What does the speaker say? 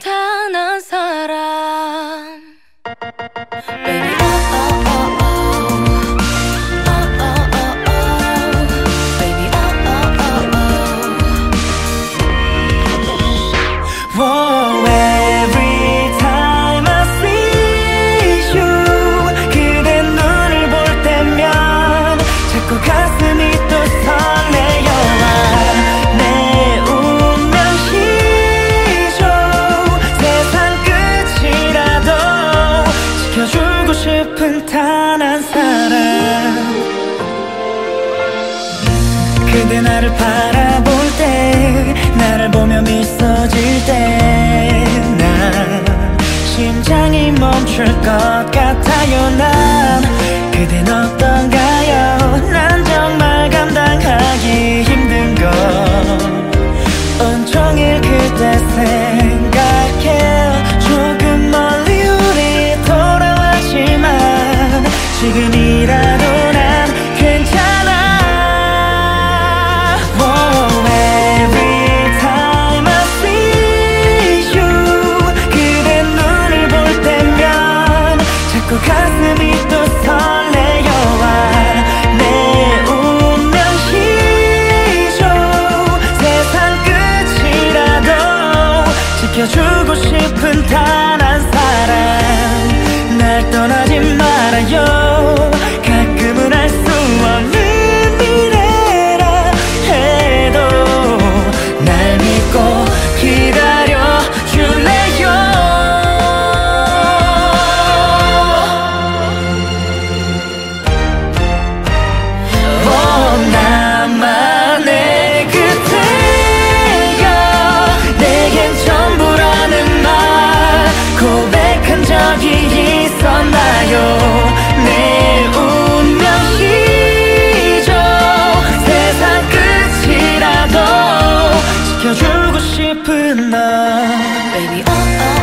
他呢？ 그대 나를 바라볼 때 나를 보며 미소 질때난 심장이 멈출 것 같아요 난 the sun. 싶은 나 Baby oh, oh.